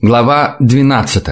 Глава 12.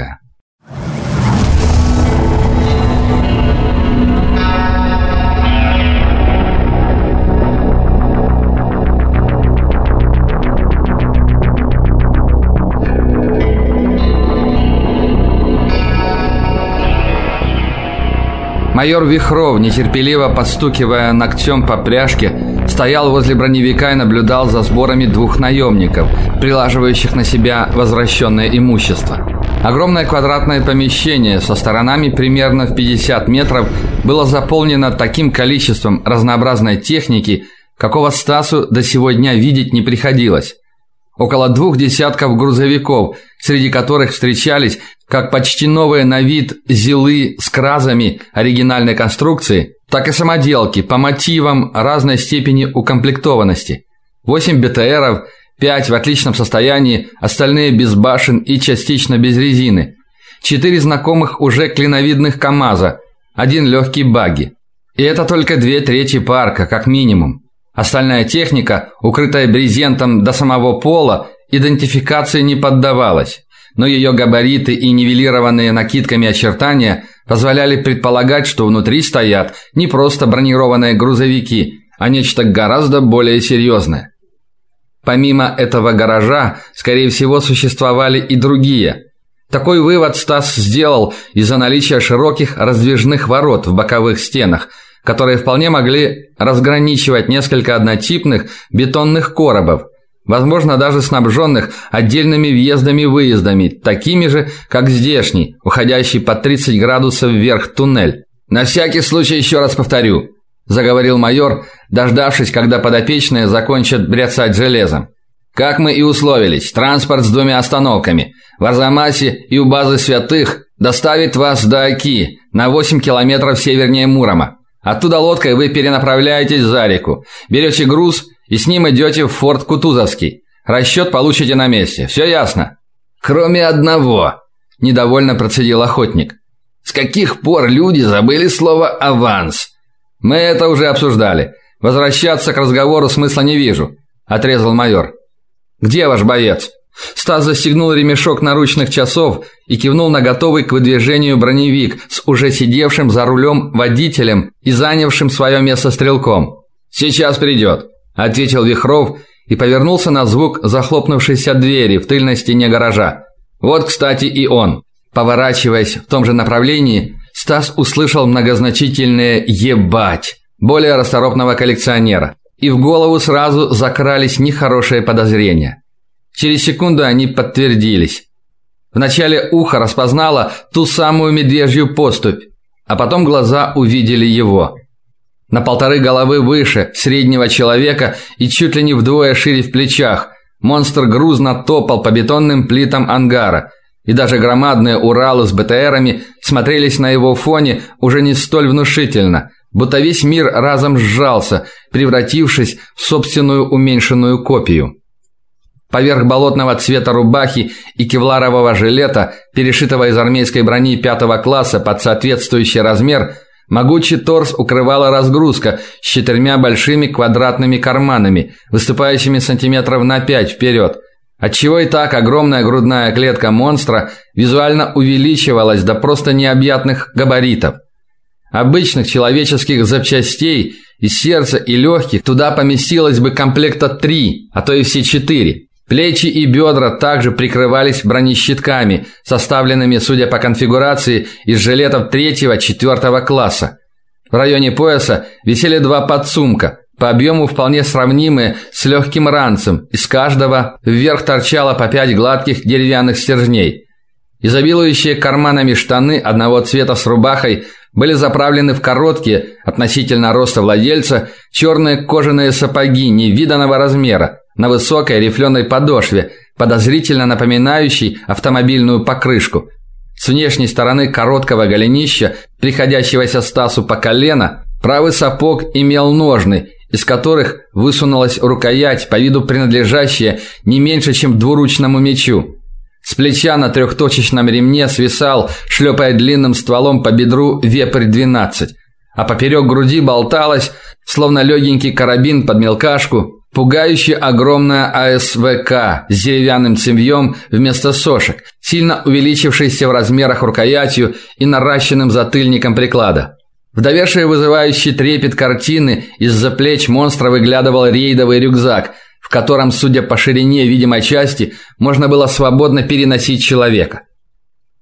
Майор Вихров, нетерпеливо подстукивая ногтем по пряжке, стоял возле броневика и наблюдал за сборами двух наемников, прилаживающих на себя возвращенное имущество. Огромное квадратное помещение со сторонами примерно в 50 метров было заполнено таким количеством разнообразной техники, какого Стасу до сегодня видеть не приходилось. Около двух десятков грузовиков, среди которых встречались как почти новые на вид зилы с кразами оригинальной конструкции, так и самоделки по мотивам разной степени укомплектованности. 8 БТРов, 5 в отличном состоянии, остальные без башен и частично без резины. Четыре знакомых уже клиновидных КАМАЗа, один легкий багги. И это только две трети парка, как минимум. Остальная техника, укрытая брезентом до самого пола, идентификации не поддавалась, но ее габариты и нивелированные накидками очертания позволяли предполагать, что внутри стоят не просто бронированные грузовики, а нечто гораздо более серьезное. Помимо этого гаража, скорее всего, существовали и другие. Такой вывод Стас сделал из-за наличия широких раздвижных ворот в боковых стенах – которые вполне могли разграничивать несколько однотипных бетонных коробов, возможно, даже снабженных отдельными въездами-выездами, такими же, как здешний, уходящий по 30 градусов вверх туннель. На всякий случай еще раз повторю, заговорил майор, дождавшись, когда подопечные закончат бряцать железом. Как мы и условились, транспорт с двумя остановками в Арзамасе и у базы Святых доставит вас до Оки, на 8 километров севернее Мурома. Оттуда лодкой вы перенаправляетесь за реку, берете груз и с ним идете в форт Кутузовский. Расчет получите на месте. Все ясно? Кроме одного, недовольно процедил охотник. С каких пор люди забыли слово аванс? Мы это уже обсуждали. Возвращаться к разговору смысла не вижу, отрезал майор. Где ваш боец? Стас застегнул ремешок наручных часов и кивнул на готовый к выдвижению броневик с уже сидевшим за рулем водителем и занявшим свое место стрелком. Сейчас придет», – ответил Вихров и повернулся на звук захлопнувшейся двери в тыльной стене гаража. Вот, кстати, и он. Поворачиваясь в том же направлении, Стас услышал многозначительное ебать более расторопного коллекционера, и в голову сразу закрались нехорошие подозрения. Через секунду они подтвердились. Вначале ухо распознало ту самую медвежью поступь, а потом глаза увидели его. На полторы головы выше среднего человека и чуть ли не вдвое шире в плечах, монстр грузно топал по бетонным плитам ангара, и даже громадные Уралы с БТРами смотрелись на его фоне уже не столь внушительно, будто весь мир разом сжался, превратившись в собственную уменьшенную копию. Поверх болотного цвета рубахи и кевларового жилета, перешитого из армейской брони пятого класса под соответствующий размер, могучий торс укрывала разгрузка с четырьмя большими квадратными карманами, выступающими сантиметров на пять вперед. Отчего и так огромная грудная клетка монстра визуально увеличивалась до просто необъятных габаритов. Обычных человеческих запчастей из сердца и легких туда поместилось бы комплекта три, а то и все четыре. Плечи и бедра также прикрывались бронещитками, составленными, судя по конфигурации, из жилетов третьего-четвертого класса. В районе пояса висели два подсумка, по объему вполне сравнимые с легким ранцем. Из каждого вверх торчало по пять гладких деревянных стержней. Изобилующие карманами штаны одного цвета с рубахой были заправлены в короткие, относительно роста владельца, черные кожаные сапоги невиданного размера на высокой рифленой подошве, подозрительно напоминающей автомобильную покрышку. С внешней стороны короткого голенища, приходящегося Стасу по колено, правый сапог имел ножны, из которых высунулась рукоять, по виду принадлежащая не меньше, чем двуручному мечу. С плеча на трехточечном ремне свисал, шлепая длинным стволом по бедру вепрь-12, а поперек груди болталась, словно легенький карабин под мелкашку, Пугающе огромная АСВК с деревянным цевьем вместо сошек, сильно увеличившейся в размерах рукоятью и наращенным затыльником приклада. В довершие вызывающий трепет картины из-за плеч монстра выглядывал рейдовый рюкзак, в котором, судя по ширине видимой части, можно было свободно переносить человека.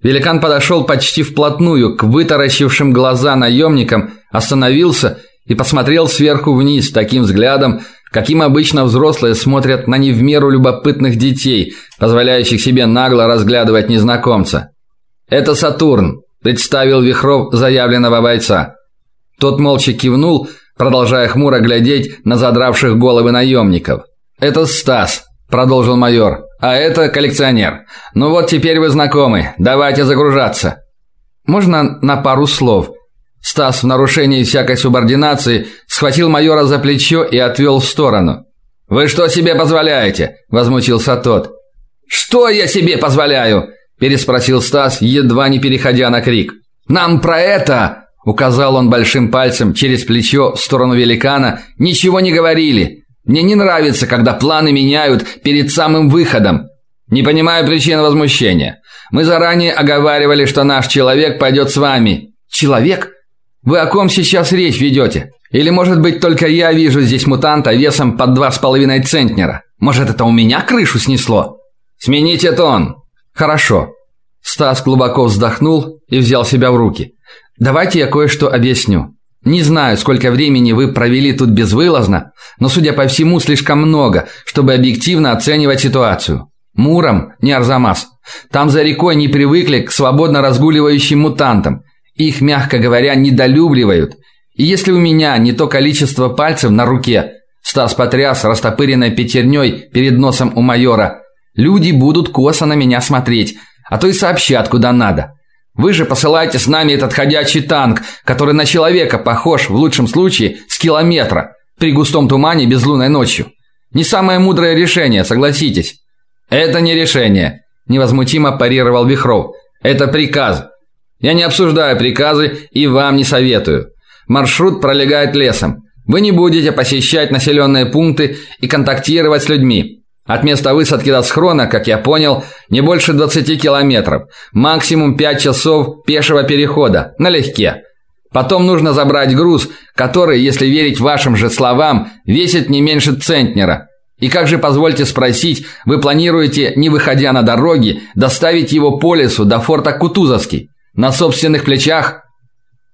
Великан подошел почти вплотную к вытаращившим глаза наемникам, остановился и посмотрел сверху вниз таким взглядом, каким обычно взрослые смотрят на не в меру любопытных детей, позволяющих себе нагло разглядывать незнакомца. Это Сатурн, представил Вихров заявленного бойца. Тот молча кивнул, продолжая хмуро глядеть на задравших головы наемников. Это Стас, продолжил майор. А это коллекционер. Ну вот теперь вы знакомы. Давайте загружаться. Можно на пару слов. Стас в нарушении всякой субординации схватил майора за плечо и отвел в сторону. Вы что себе позволяете? возмутился тот. Что я себе позволяю? переспросил Стас, едва не переходя на крик. Нам про это, указал он большим пальцем через плечо в сторону великана, ничего не говорили. Мне не нравится, когда планы меняют перед самым выходом. Не понимаю причин возмущения. Мы заранее оговаривали, что наш человек пойдет с вами. Человек? Вы о ком сейчас речь ведете? Или, может быть, только я вижу здесь мутанта весом под два с половиной центнера? Может, это у меня крышу снесло? Смените тон. Хорошо. Стас глубоко вздохнул и взял себя в руки. Давайте я кое-что объясню. Не знаю, сколько времени вы провели тут безвылазно, но, судя по всему, слишком много, чтобы объективно оценивать ситуацию. Муром не Арзамас. Там за рекой не привыкли к свободно разгуливающим мутантам. Их, мягко говоря, недолюбливают. И если у меня не то количество пальцев на руке, Стас потряс растопыренной пятерней перед носом у майора, люди будут косо на меня смотреть, а то и сообщат куда надо. Вы же посылаете с нами этот ходячий танк, который на человека похож в лучшем случае с километра при густом тумане безлунной ночью. Не самое мудрое решение, согласитесь. Это не решение, невозмутимо парировал Вихров. Это приказ. Я не обсуждаю приказы и вам не советую. Маршрут пролегает лесом. Вы не будете посещать населенные пункты и контактировать с людьми. От места высадки до схрона, как я понял, не больше 20 километров, максимум 5 часов пешего перехода, налегке. Потом нужно забрать груз, который, если верить вашим же словам, весит не меньше центнера. И как же, позвольте спросить, вы планируете, не выходя на дороги, доставить его по лесу до форта Кутузовский на собственных плечах?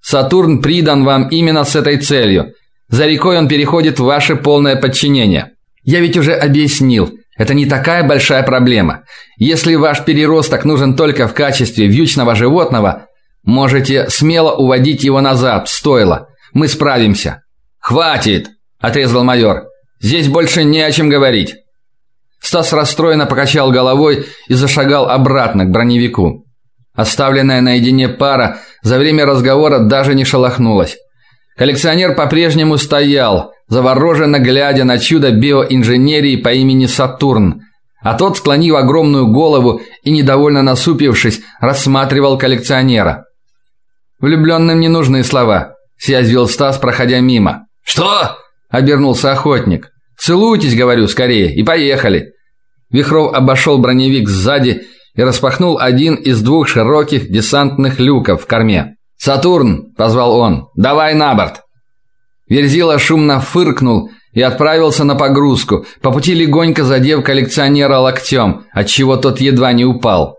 Сатурн придан вам именно с этой целью. За рекой он переходит в ваше полное подчинение. Я ведь уже объяснил, это не такая большая проблема. Если ваш переросток нужен только в качестве вьючного животного, можете смело уводить его назад в стойло. Мы справимся. Хватит, отрезал майор. Здесь больше не о чем говорить. Стас расстроенно покачал головой и зашагал обратно к броневику. Оставленная наедине пара за время разговора даже не шелохнулась. Коллекционер по-прежнему стоял, завороженно глядя на чудо биоинженерии по имени Сатурн. А тот, склонив огромную голову и недовольно насупившись, рассматривал коллекционера. Влюбленным не нужны слова, съязвил Стас, проходя мимо. Что? обернулся охотник. Целуйтесь, говорю, скорее, и поехали. Вихров обошел броневик сзади и распахнул один из двух широких десантных люков в корме. "Сатурн", позвал он. "Давай на борт". Верзила шумно фыркнул и отправился на погрузку, по пути легонько задев коллекционера локтем, отчего тот едва не упал.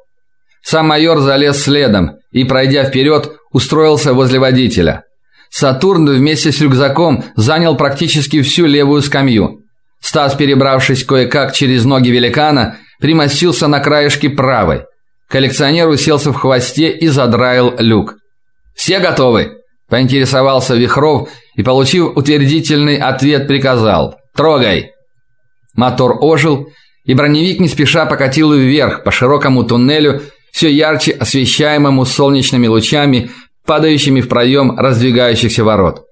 Сам майор залез следом и, пройдя вперед, устроился возле водителя. Сатурн вместе с рюкзаком занял практически всю левую скамью. Стас, перебравшись кое-как через ноги великана, примостился на краешке правой. Коллекционер уселся в хвосте и задраил люк. Все готовы, поинтересовался Вихров и, получив утвердительный ответ, приказал: "Трогай". Мотор ожил, и броневик не спеша покатил вверх по широкому туннелю, все ярче освещаемому солнечными лучами, падающими в проем раздвигающихся ворот.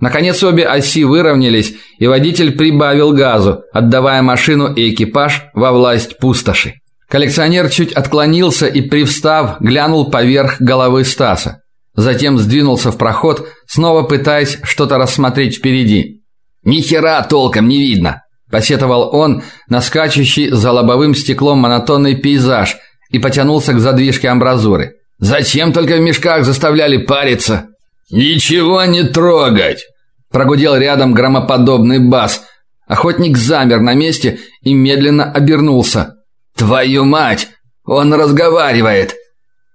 Наконец обе оси выровнялись, и водитель прибавил газу, отдавая машину и экипаж во власть пустоши. Коллекционер чуть отклонился и, привстав, глянул поверх головы Стаса. Затем сдвинулся в проход, снова пытаясь что-то рассмотреть впереди. Ни хера толком не видно, посетовал он на скачущий за лобовым стеклом монотонный пейзаж, и потянулся к задвижке амбразуры. Зачем только в мешках заставляли париться? Ничего не трогать, прогудел рядом громоподобный бас. Охотник замер на месте и медленно обернулся. Твою мать, он разговаривает.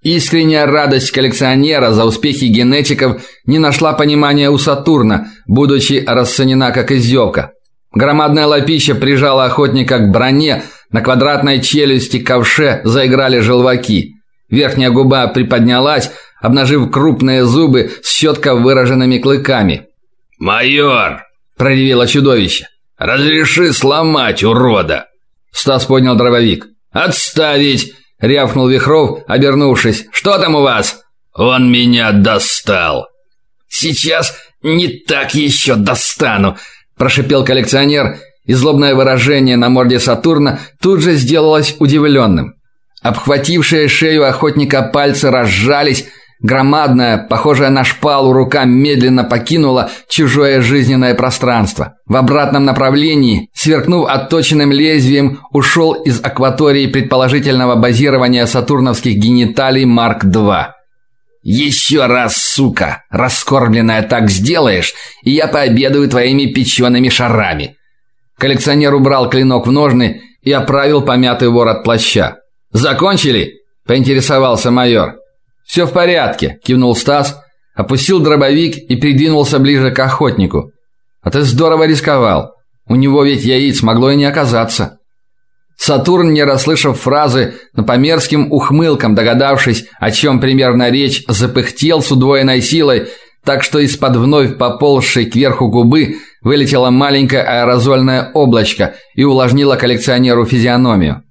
Искренняя радость коллекционера за успехи генетиков не нашла понимания у Сатурна, будучи расценена как издевка. Громадная лапища прижала охотника к броне, на квадратной челюсти ковше заиграли желваки. Верхняя губа приподнялась, обнажив крупные зубы с четко выраженными клыками. "Майор!" проревело чудовище. "Разреши сломать урода". Стас поднял дробовик. "Отставить!" рявкнул Вихров, обернувшись. "Что там у вас?" "Он меня достал". "Сейчас не так еще достану", прошипел коллекционер, и злобное выражение на морде Сатурна тут же сделалось удивленным. Обхватившие шею охотника пальцы разжались, громадная, похожая на шпалу рука медленно покинула чужое жизненное пространство. В обратном направлении, сверкнув отточенным лезвием, ушел из акватории предположительного базирования сатурновских гениталий Марк-2. «Еще раз, сука, раскормленная так сделаешь, и я пообедаю твоими печеными шарами. Коллекционер убрал клинок в ножны и оправил помятый ворот плаща. Закончили? поинтересовался майор. «Все в порядке, кивнул Стас, опустил дробовик и придвинулся ближе к охотнику. А ты здорово рисковал. У него ведь яиц могло и не оказаться. Сатурн, не расслышав фразы, но по мерзким ухмылкам догадавшись, о чем примерно речь, запыхтел с удвоенной силой, так что из-под вновь поползшей кверху губы вылетело маленькое аэрозольное облачко и увлажнило коллекционеру физиономию.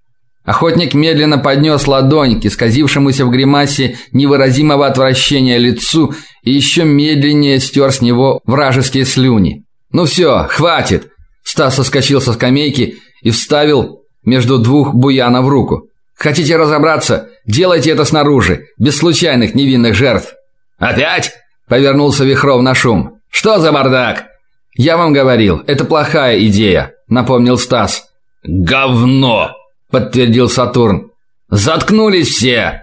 Охотник медленно поднес ладонь к исказившемуся в гримасе невыразимого отвращения лицу и еще медленнее стер с него вражеские слюни. Ну все, хватит. Стас соскочил со скамейки и вставил между двух буянов руку. Хотите разобраться? Делайте это снаружи, без случайных невинных жертв. Опять? повернулся Вихров на шум. Что за бардак? Я вам говорил, это плохая идея, напомнил Стас. Говно, подтвердил Сатурн. Заткнулись все.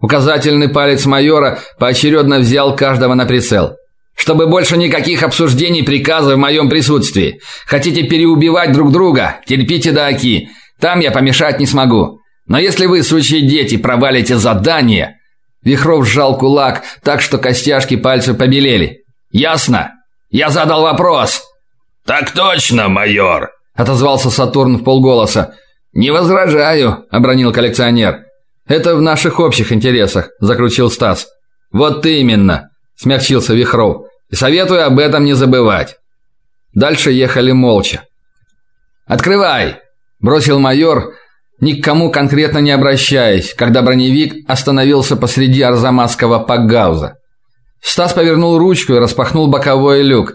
Указательный палец майора поочередно взял каждого на прицел. Чтобы больше никаких обсуждений приказов в моем присутствии. Хотите переубивать друг друга? Терпите до оки. Там я помешать не смогу. Но если вы, сучьи дети, провалите задание, Вихров сжал кулак так, что костяшки пальцев побелели. Ясно? Я задал вопрос. Так точно, майор, отозвался Сатурн в полголоса. Не возражаю, обронил коллекционер. Это в наших общих интересах, закрутил Стас. Вот именно, смягчился Вихров. И советую об этом не забывать. Дальше ехали молча. Открывай, бросил майор, ни к кому конкретно не обращаясь, когда броневик остановился посреди арзамасского пакгауза. Стас повернул ручку и распахнул боковой люк.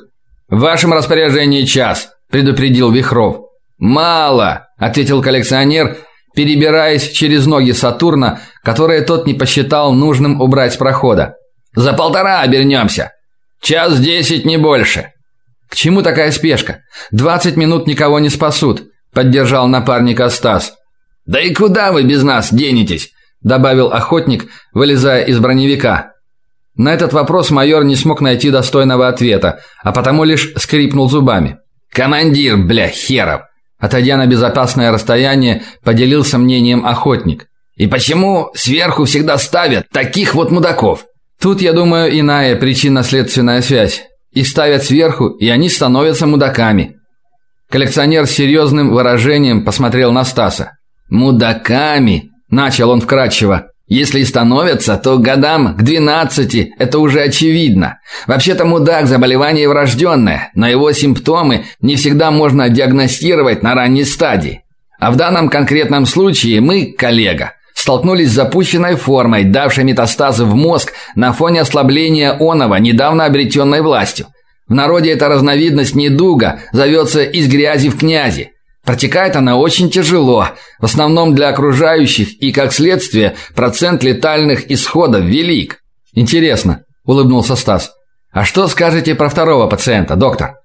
В вашем распоряжении час, предупредил Вихров. Мало, ответил коллекционер, перебираясь через ноги Сатурна, которые тот не посчитал нужным убрать с прохода. За полтора обернемся. Час десять не больше. К чему такая спешка? Двадцать минут никого не спасут, поддержал напарника Стас. Да и куда вы без нас денетесь? добавил охотник, вылезая из броневика. На этот вопрос майор не смог найти достойного ответа, а потому лишь скрипнул зубами. Командир, бля, херов. Отойдя на безопасное расстояние, поделился мнением охотник. И почему сверху всегда ставят таких вот мудаков? Тут, я думаю, иная причинно-следственная связь. Их ставят сверху, и они становятся мудаками. Коллекционер с серьезным выражением посмотрел на Стаса. Мудаками, начал он вкратчиво. Если и становятся, то годам к 12 это уже очевидно. Вообще-то мудак заболевание врожденное, но его симптомы не всегда можно диагностировать на ранней стадии. А в данном конкретном случае мы, коллега, столкнулись с запущенной формой, давшей метастазы в мозг на фоне ослабления оного недавно обретенной властью. В народе эта разновидность недуга зовется из грязи в князи. Протекает она очень тяжело, в основном для окружающих, и как следствие, процент летальных исходов велик. Интересно, улыбнулся Стас. А что скажете про второго пациента, доктор?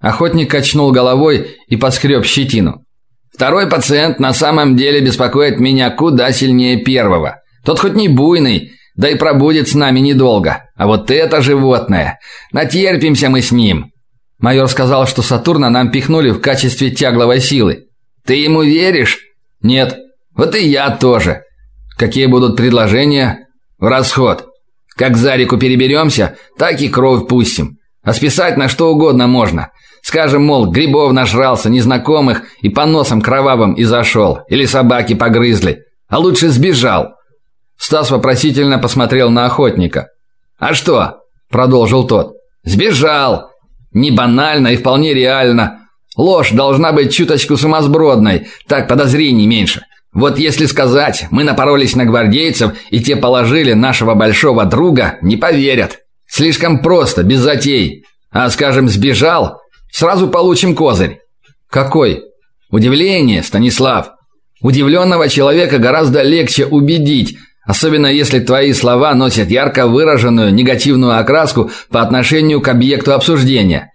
Охотник качнул головой и поскреб щетину. Второй пациент на самом деле беспокоит меня куда сильнее первого. Тот хоть не буйный, да и пробудет с нами недолго. А вот это животное, натерпимся мы с ним. Майор сказал, что Сатурна нам пихнули в качестве тягловой силы. Ты ему веришь? Нет. Вот и я тоже. Какие будут предложения? В расход. Как за реку переберемся, так и кровь пустим. А списать на что угодно можно. Скажем, мол, грибов нажрался, незнакомых и по носам кровавым и зашел. Или собаки погрызли. А лучше сбежал. Стас вопросительно посмотрел на охотника. «А что?» – продолжил тот. «Сбежал. Не банально и вполне реально. Ложь должна быть чуточку сумасбродной, так подозрений меньше. Вот если сказать, мы напоролись на гвардейцев, и те положили нашего большого друга, не поверят. Слишком просто, без затей. А скажем, сбежал, сразу получим козырь. Какой? Удивление, Станислав. Удивленного человека гораздо легче убедить, особенно если твои слова носят ярко выраженную негативную окраску по отношению к объекту обсуждения.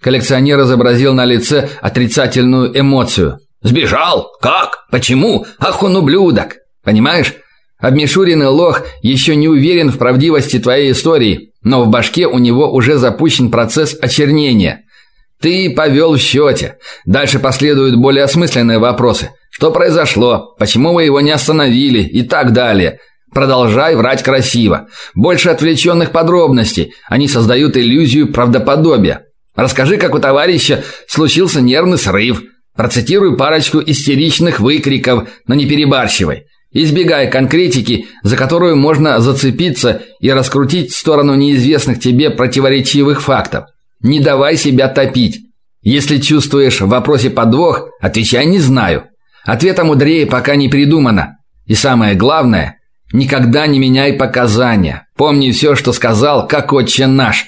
Коллекционер изобразил на лице отрицательную эмоцию. Сбежал? Как? Почему? Ах он ублюдок. Понимаешь? Обмешуренный лох еще не уверен в правдивости твоей истории, но в башке у него уже запущен процесс очернения. Ты повел в счете. Дальше последуют более осмысленные вопросы. Что произошло? Почему вы его не остановили? И так далее. Продолжай врать красиво. Больше отвлеченных подробностей. Они создают иллюзию правдоподобия. Расскажи, как у товарища случился нервный срыв. Процитируй парочку истеричных выкриков, но не перебарщивай. Избегай конкретики, за которую можно зацепиться и раскрутить в сторону неизвестных тебе противоречивых фактов. Не давай себя топить. Если чувствуешь в вопросе подвох, отвечай не знаю. Ответа мудрее пока не придумано. И самое главное, никогда не меняй показания. Помни все, что сказал, как отче наш.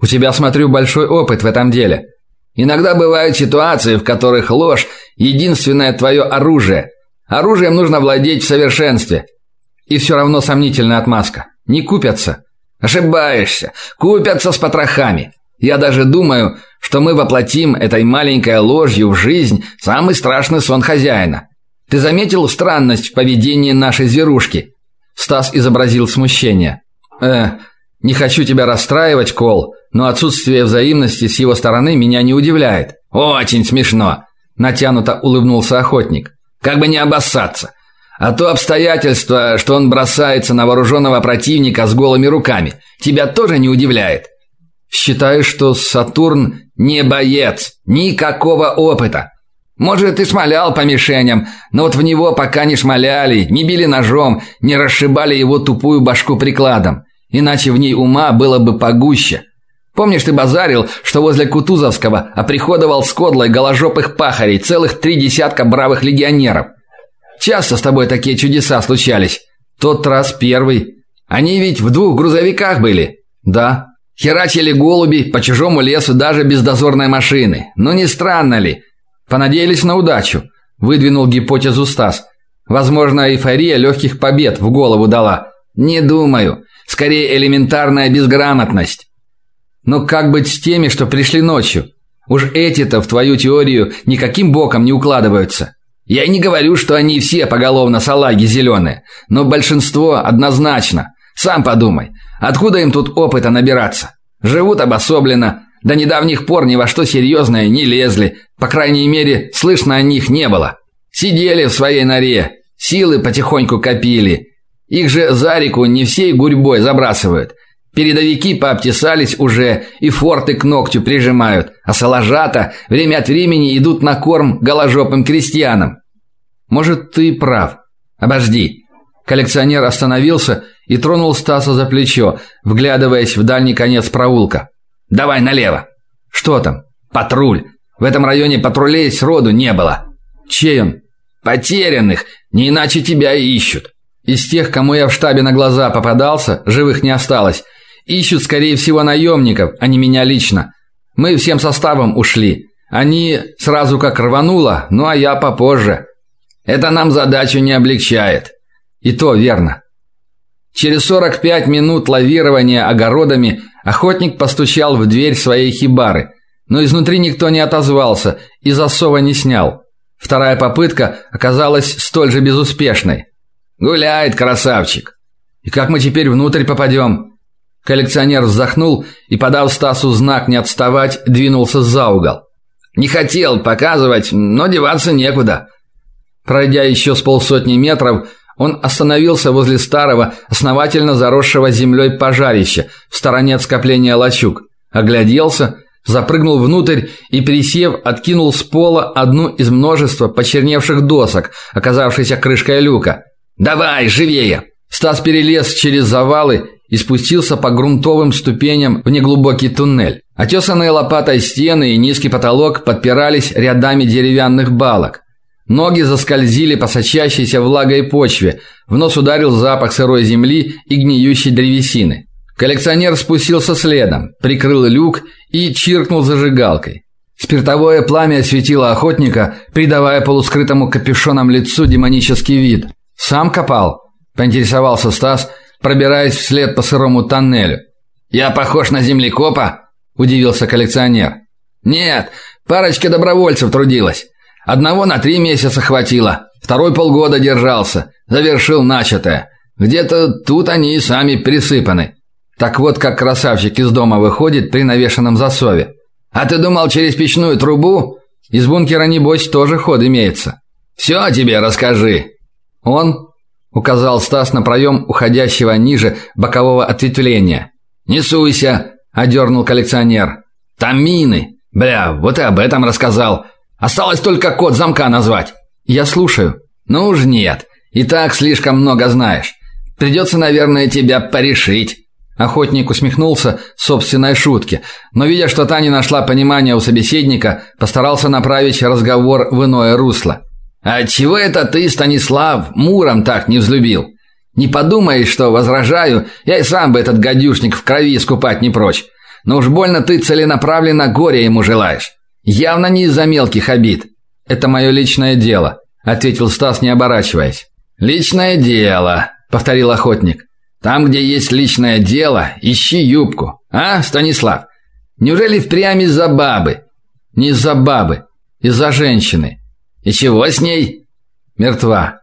У тебя, смотрю, большой опыт в этом деле. Иногда бывают ситуации, в которых ложь единственное твое оружие. Оружием нужно владеть в совершенстве. И все равно сомнительная отмазка. Не купятся. Ошибаешься. Купятся с потрохами. Я даже думаю, что мы воплотим этой маленькой ложью в жизнь самый страшный сон хозяина. Ты заметил странность в поведении нашей зверушки? Стас изобразил смущение. Э, не хочу тебя расстраивать, Кол, но отсутствие взаимности с его стороны меня не удивляет. Очень смешно, натянуто улыбнулся охотник. Как бы не обоссаться. А то обстоятельство, что он бросается на вооруженного противника с голыми руками, тебя тоже не удивляет. Считаешь, что Сатурн не боец, никакого опыта. Может, и шмалял по мишеням, но вот в него пока не шмаляли, не били ножом, не расшибали его тупую башку прикладом. Иначе в ней ума было бы погуще. Помнишь, ты базарил, что возле Кутузовского оприходовал с кодлой голожопых пахарей целых три десятка бравых легионеров? Часто с тобой такие чудеса случались. Тот раз первый. Они ведь в двух грузовиках были. Да. Херачили голуби по чужому лесу даже без дозорной машины. Ну не странно ли? Понадеялись на удачу. Выдвинул гипотезу Стас. Возможно, эйфория легких побед в голову дала. Не думаю. Скорее элементарная безграмотность. Но как быть с теми, что пришли ночью? Уж эти-то в твою теорию никаким боком не укладываются. Я не говорю, что они все поголовно салаги зеленые, но большинство однозначно. Сам подумай, откуда им тут опыта набираться? Живут обособленно, до недавних пор ни во что серьезное не лезли, по крайней мере, слышно о них не было. Сидели в своей норе, силы потихоньку копили, их же за реку не всей гурьбой забрасывают. Передовики пообтесались уже и форты к ногтю прижимают, а салажата время от времени идут на корм голожопым крестьянам. Может, ты прав. Обожди. Коллекционер остановился и тронул Стаса за плечо, вглядываясь в дальний конец проулка. Давай налево. Что там? Патруль. В этом районе патрулей сроду не было. Чей он? Потерянных, не иначе тебя ищут. Из тех, кому я в штабе на глаза попадался, живых не осталось. Ищут, скорее всего, наемников, а не меня лично. Мы всем составом ушли. Они сразу как рвануло, ну а я попозже. Это нам задачу не облегчает. И то верно. Через 45 минут лавирования огородами охотник постучал в дверь своей хибары, но изнутри никто не отозвался и засова не снял. Вторая попытка оказалась столь же безуспешной. Гуляет красавчик. И как мы теперь внутрь попадем?» Коллекционер вздохнул и, подав Стасу знак не отставать, двинулся за угол. Не хотел показывать, но деваться некуда. Пройдя еще с полсотни метров, он остановился возле старого, основательно заросшего землей пожарища в стороне от скопления лачуг. Огляделся, запрыгнул внутрь и, присев, откинул с пола одну из множества почерневших досок, оказавшейся крышкой люка. «Давай, живее!» Стас перелез через завалы и спустился по грунтовым ступеням в неглубокий туннель. Отесанные лопатой стены и низкий потолок подпирались рядами деревянных балок. Ноги заскользили по сочащейся влагой почве, в нос ударил запах сырой земли и гниющей древесины. Коллекционер спустился следом, прикрыл люк и чиркнул зажигалкой. Спиртовое пламя осветило охотника, придавая полускрытому капюшоном лицу демонический вид. «Сам копал?» – поинтересовался Стас, пробираясь вслед по сырому тоннелю. «Я похож на землекопа?» – удивился коллекционер. «Нет, парочка добровольцев трудилась. Одного на три месяца хватило, второй полгода держался, завершил начатое. Где-то тут они и сами присыпаны. Так вот, как красавчик из дома выходит при навешенном засове. А ты думал через печную трубу? Из бункера небось тоже ход имеется. Все тебе расскажи. Он указал Стас на проем уходящего ниже бокового ответвления. Не суйся, одернул коллекционер. Там мины. Бля, вот и об этом рассказал. Осталось только код замка назвать. Я слушаю. Ну уж нет. И так слишком много знаешь. Придется, наверное, тебя порешить. Охотник усмехнулся собственной шутке, но видя, что та не нашла понимания у собеседника, постарался направить разговор в иное русло. А чего это ты, Станислав, Муром так не взлюбил? Не подумай, что возражаю, я и сам бы этот гадюшник в крови искупать не прочь. Но уж больно ты целенаправленно горе ему желаешь. Явно не из-за мелких обид. Это мое личное дело, ответил Стас, не оборачиваясь. Личное дело, повторил охотник. Там, где есть личное дело, ищи юбку. А, Станислав? Неужели впрямь из-за бабы? Не из-за бабы, из-за женщины. И чего с ней? Мертва.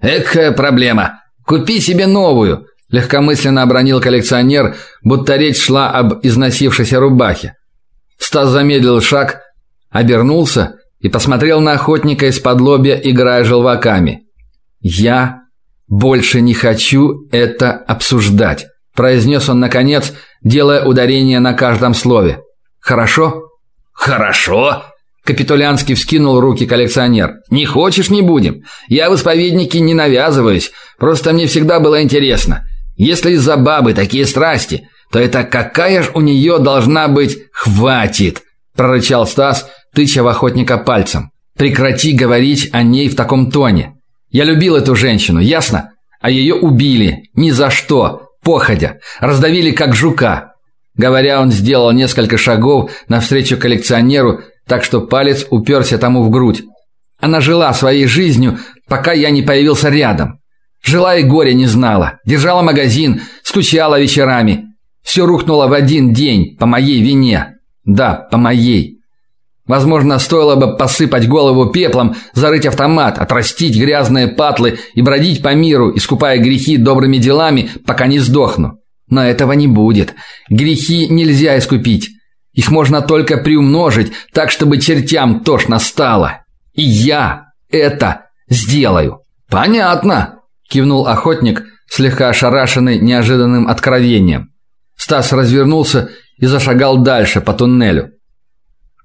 Экая проблема. Купи себе новую, легкомысленно обронил коллекционер, будто речь шла об износившейся рубахе. Стас замедлил шаг, обернулся и посмотрел на охотника из-под лобья, играя желваками. Я больше не хочу это обсуждать, произнес он наконец, делая ударение на каждом слове. Хорошо? Хорошо, Капитулянский вскинул руки коллекционер. Не хочешь не будем. Я в исповедники не навязываюсь, просто мне всегда было интересно. Если из-за бабы такие страсти, то это какая ж у нее должна быть хватит, прорычал Стас, тыча в охотника пальцем. Прекрати говорить о ней в таком тоне. Я любил эту женщину, ясно? А ее убили ни за что, походя, раздавили как жука. Говоря, он сделал несколько шагов навстречу коллекционеру так что палец уперся тому в грудь. Она жила своей жизнью, пока я не появился рядом. Жила и горя не знала, держала магазин, скучала вечерами. Все рухнуло в один день по моей вине. Да, по моей. Возможно, стоило бы посыпать голову пеплом, зарыть автомат, отрастить грязные патлы и бродить по миру, искупая грехи добрыми делами, пока не сдохну. Но этого не будет. Грехи нельзя искупить. Их можно только приумножить, так чтобы чертям тошно стало. И я это сделаю. Понятно, кивнул охотник, слегка ошарашенный неожиданным откровением. Стас развернулся и зашагал дальше по туннелю.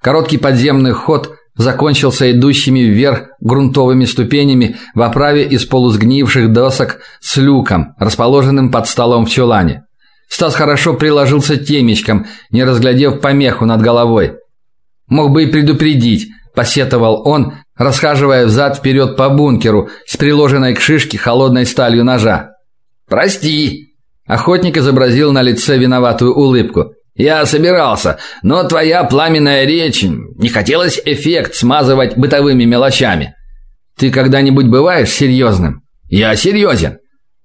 Короткий подземный ход закончился идущими вверх грунтовыми ступенями в оправе из полусгнивших досок с люком, расположенным под столом в чулане. Стас хорошо приложился темечком, не разглядев помеху над головой. Мог бы и предупредить, посетовал он, расхаживая взад вперед по бункеру с приложенной к шишке холодной сталью ножа. Прости, охотник изобразил на лице виноватую улыбку. Я собирался, но твоя пламенная речь, не хотелось эффект смазывать бытовыми мелочами. Ты когда-нибудь бываешь серьезным?» Я серьезен.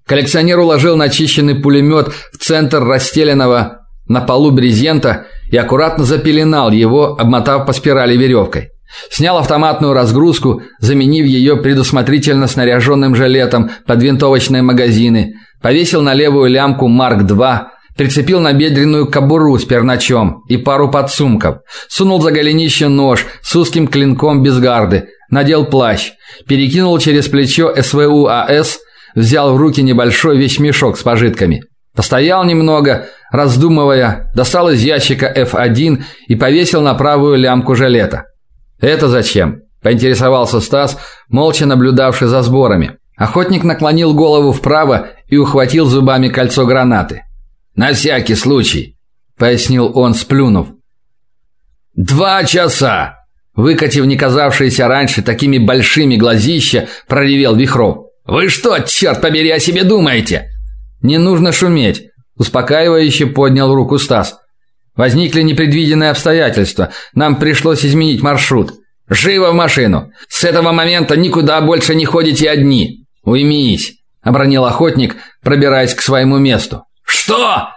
Коллекционер уложил начищенный пулемет в центр расстеленного на полу брезента и аккуратно запеленал его, обмотав по спирали веревкой. Снял автоматную разгрузку, заменив ее предусмотрительно снаряженным жилетом под винтовочные магазины, повесил на левую лямку Марк-2, прицепил на бедренную кобуру с перначом и пару подсумков, сунул за голенище нож с узким клинком без гарды, надел плащ, перекинул через плечо СВУ АС, взял в руки небольшой вещмешок с пожитками. Постоял немного, раздумывая, достал из ящика F1 и повесил на правую лямку жилета. «Это зачем?» – поинтересовался Стас, молча наблюдавший за сборами. Охотник наклонил голову вправо и ухватил зубами кольцо гранаты. «На всякий случай», – пояснил он, сплюнув. «Два часа!» Выкатив не казавшиеся раньше такими большими глазища, проревел Вихров. «Вы что, черт побери, о себе думаете?» «Не нужно шуметь», – успокаивающе поднял руку Стас. Возникли непредвиденные обстоятельства. Нам пришлось изменить маршрут. Живо в машину. С этого момента никуда больше не ходите одни. Уймись, обронил охотник, пробираясь к своему месту. Что?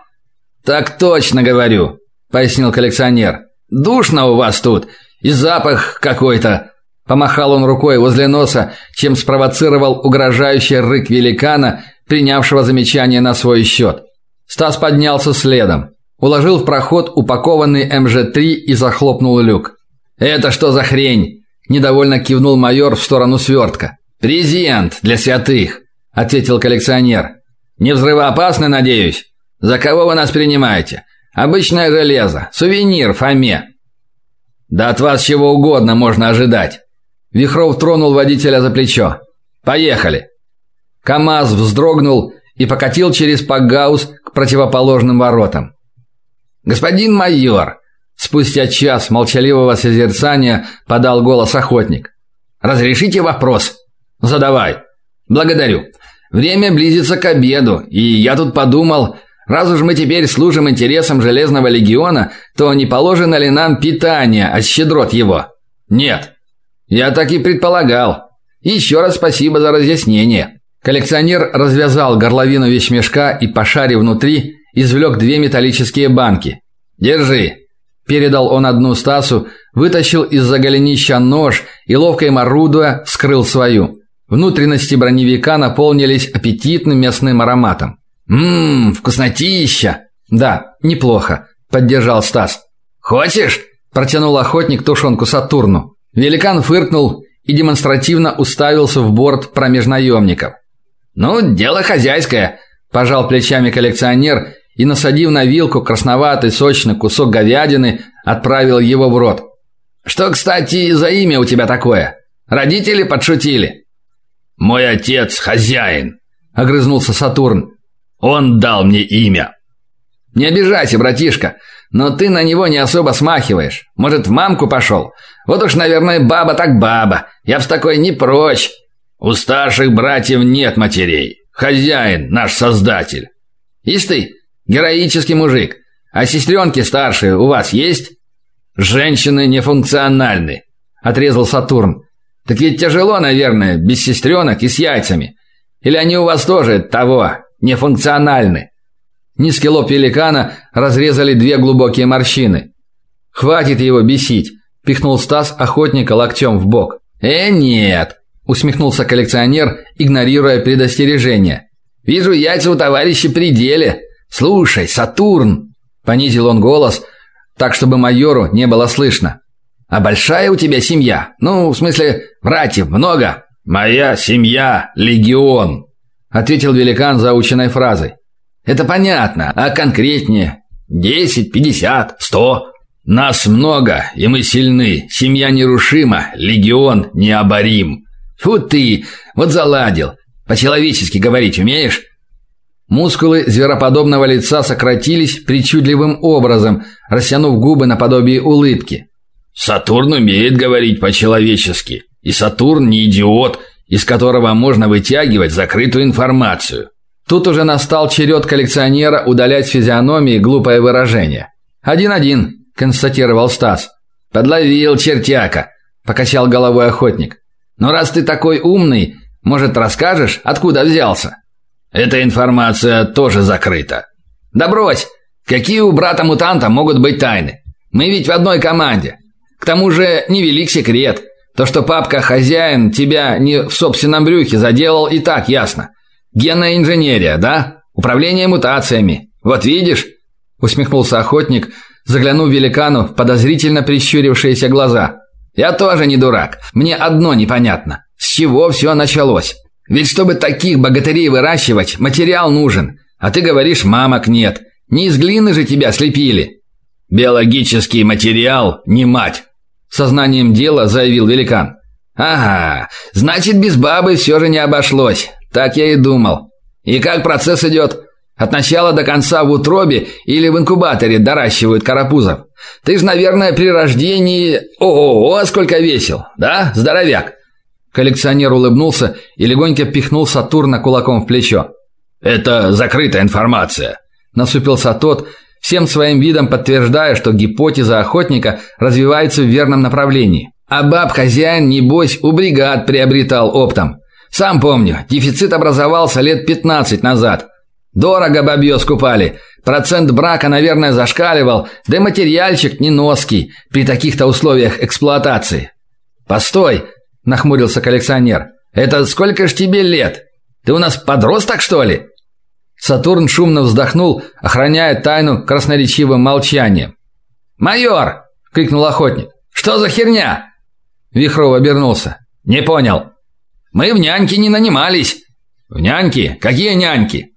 Так точно говорю, пояснил коллекционер. Душно у вас тут, и запах какой-то. Помахал он рукой возле носа, чем спровоцировал угрожающий рык великана, принявшего замечание на свой счет. Стас поднялся следом. Уложил в проход упакованный МЖ-3 и захлопнул люк. «Это что за хрень?» – недовольно кивнул майор в сторону свертка. «Презент для святых», – ответил коллекционер. «Не взрывоопасный, надеюсь? За кого вы нас принимаете? Обычное железо, сувенир Фоме». «Да от вас чего угодно можно ожидать». Вихров тронул водителя за плечо. «Поехали». КамАЗ вздрогнул и покатил через Пагаус к противоположным воротам. Господин майор, спустя час молчаливого созерцания подал голос охотник. Разрешите вопрос? Задавай. Благодарю. Время близится к обеду, и я тут подумал, раз уж мы теперь служим интересам Железного легиона, то не положено ли нам питание от щедрот его? Нет. Я так и предполагал. Еще раз спасибо за разъяснение. Коллекционер развязал горловину вещмешка и, пошарив внутри, извлек две металлические банки. «Держи!» Передал он одну Стасу, вытащил из-за голенища нож и, ловко им орудуя, вскрыл свою. Внутренности броневика наполнились аппетитным мясным ароматом. «Ммм, вкуснотища!» «Да, неплохо», – поддержал Стас. «Хочешь?» – протянул охотник тушенку Сатурну. Великан фыркнул и демонстративно уставился в борт промеж наемников. «Ну, дело хозяйское», – пожал плечами коллекционер и, насадив на вилку красноватый сочный кусок говядины, отправил его в рот. «Что, кстати, за имя у тебя такое? Родители подшутили?» «Мой отец хозяин», – огрызнулся Сатурн. «Он дал мне имя». «Не обижайся, братишка, но ты на него не особо смахиваешь. Может, в мамку пошел? Вот уж, наверное, баба так баба. Я б с такой не прочь». «У старших братьев нет матерей. Хозяин наш создатель». «Ишь ты, Героический мужик. А сестренки старшие у вас есть? Женщины нефункциональны, отрезал Сатурн. Так ведь тяжело, наверное, без сестренок и с яйцами. Или они у вас тоже того, нефункциональны? Низкий лоб великана разрезали две глубокие морщины. Хватит его бесить, пихнул Стас охотника локтем в бок. Э, нет, усмехнулся коллекционер, игнорируя предостережение. Вижу, яйца у товарища при деле. «Слушай, Сатурн!» – понизил он голос, так, чтобы майору не было слышно. «А большая у тебя семья? Ну, в смысле, братьев много?» «Моя семья – легион», – ответил великан заученной фразой. «Это понятно, а конкретнее? Десять, пятьдесят, сто?» «Нас много, и мы сильны. Семья нерушима, легион необорим». «Фу ты, вот заладил. По-человечески говорить умеешь?» Мускулы звероподобного лица сократились причудливым образом, растянув губы наподобие улыбки. Сатурн умеет говорить по-человечески, и Сатурн не идиот, из которого можно вытягивать закрытую информацию. Тут уже настал черед коллекционера удалять с физиономии глупое выражение. «Один-один», – констатировал Стас. «Подловил чертяка», – покачал головой охотник. «Но раз ты такой умный, может, расскажешь, откуда взялся?» Эта информация тоже закрыта. Да брось. Какие у брата-мутанта могут быть тайны? Мы ведь в одной команде. К тому же невелик секрет. То, что папка хозяин тебя не в собственном брюхе заделал, и так ясно. Генная инженерия, да? Управление мутациями. Вот видишь, усмехнулся охотник, заглянув великану в подозрительно прищурившиеся глаза. Я тоже не дурак. Мне одно непонятно. С чего все началось? Ведь чтобы таких богатырей выращивать, материал нужен. А ты говоришь, мамок нет. Не из глины же тебя слепили. Биологический материал не мать, сознанием дела заявил великан. Ага, значит, без бабы все же не обошлось. Так я и думал. И как процесс идет? От начала до конца в утробе или в инкубаторе доращивают карапузов. Ты ж, наверное, при рождении ого, сколько весил, да? Здоровяк. Коллекционер улыбнулся и легонько пихнул Сатурна кулаком в плечо. Это закрытая информация, насупился тот, всем своим видом подтверждая, что гипотеза охотника развивается в верном направлении. А баб хозяин небось у бригад приобретал оптом. Сам помню, дефицит образовался лет 15 назад. Дорого бабье скупали. Процент брака, наверное, зашкаливал, да и материальчик не ноский при таких-то условиях эксплуатации. Постой, нахмурился коллекционер. Это сколько ж тебе лет? Ты у нас подросток, что ли? Сатурн шумно вздохнул, охраняя тайну красноречивым молчанием. "Майор!" крикнул охотник. "Что за херня?" Вихров обернулся. "Не понял. Мы в няньки не нанимались". "В няньки? Какие няньки?"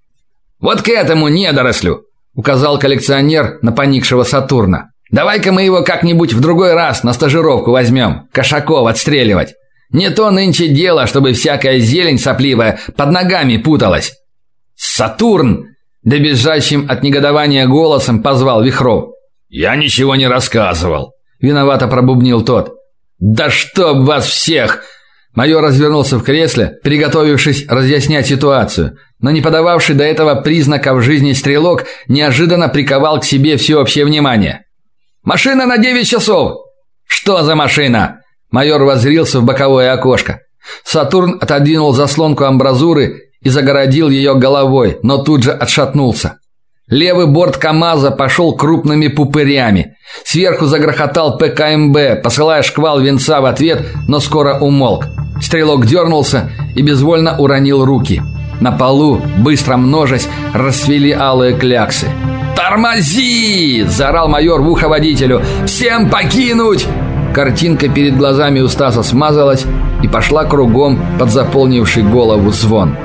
Вот к этому недорослю, указал коллекционер на поникшего Сатурна. Давай-ка мы его как-нибудь в другой раз на стажировку возьмем, кошаков отстреливать. Не то нынче дело, чтобы всякая зелень сопливая под ногами путалась. Сатурн, добежащим от негодования голосом позвал Вихров. Я ничего не рассказывал, виновато пробубнил тот. Да чтоб вас всех, Майор развернулся в кресле, приготовившись разъяснять ситуацию, но не подававший до этого признаков жизни стрелок неожиданно приковал к себе всеобщее внимание. Машина на девять часов. Что за машина? Майор воззрился в боковое окошко. Сатурн отодвинул заслонку амбразуры и загородил ее головой, но тут же отшатнулся. Левый борт КАМАЗа пошел крупными пупырями. Сверху загрохотал ПКМБ, посылая шквал венца в ответ, но скоро умолк. Стрелок дернулся и безвольно уронил руки. На полу, быстро множась, расцвели алые кляксы. «Тормози!» – заорал майор в ухо водителю. «Всем покинуть!» Картинка перед глазами у Стаса смазалась и пошла кругом под заполнивший голову звон.